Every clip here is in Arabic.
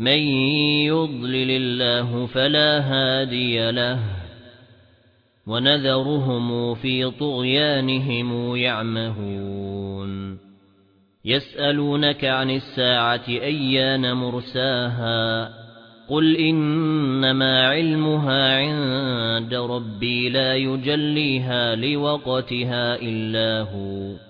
مَن يُضْلِلِ اللَّهُ فَلَا هَادِيَ لَهُ وَنَذَرُهُمْ فِي طُغْيَانِهِمْ يَعْمَهُونَ يَسْأَلُونَكَ عَنِ السَّاعَةِ أَيَّانَ مُرْسَاهَا قُلْ إِنَّمَا عِلْمُهَا عِندَ رَبِّي لَا يُجَلِّيهَا لِوَقْتِهَا إِلَّا هُوَ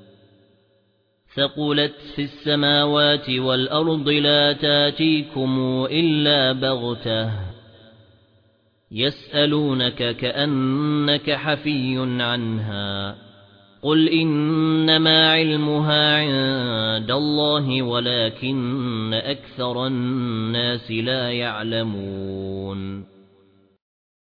ثَقُلَتْ فِي السَّمَاوَاتِ وَالْأَرْضِ لَا تَأْتِيكُمْ إِلَّا بَغْتَةً. يَسْأَلُونَكَ كَأَنَّكَ حَفِيٌّ عَنْهَا. قُلْ إِنَّمَا عِلْمُهَا عِندَ اللَّهِ وَلَكِنَّ أَكْثَرَ النَّاسِ لَا يَعْلَمُونَ.